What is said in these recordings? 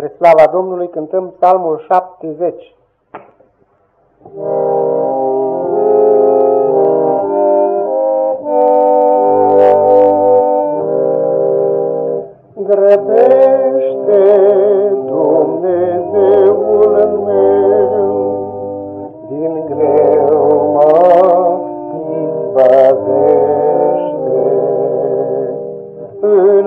Spre slava Domnului cântăm psalmul 70. Grăbește Dumnezeul meu, din greu mă izbăvește. În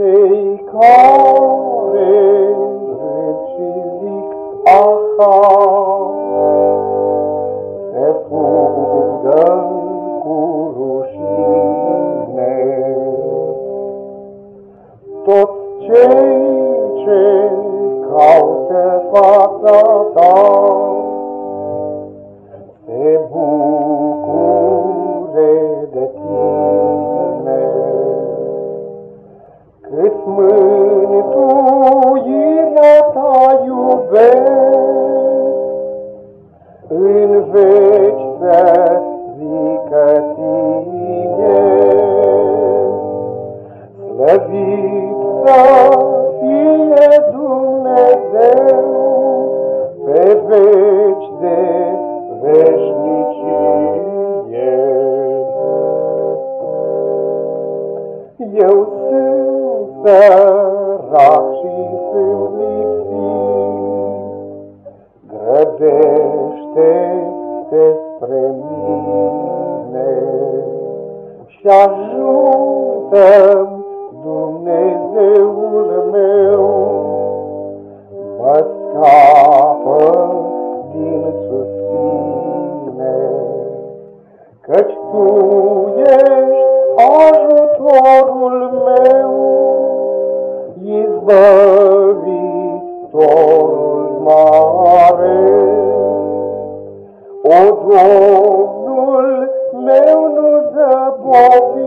Cei care râd și zic aha, se fugă cu rușine. Toți cei Slăvit să fie Dumnezeu pe veci de veșnicie. Eu sunt sărac și sunt lipsit, grăbește-te spre mine și ajută-mi, mă scapă din suspine, Căci Tu ești ajutorul meu, izbăvitorul mare. O, Domnul meu, nu zăbovi,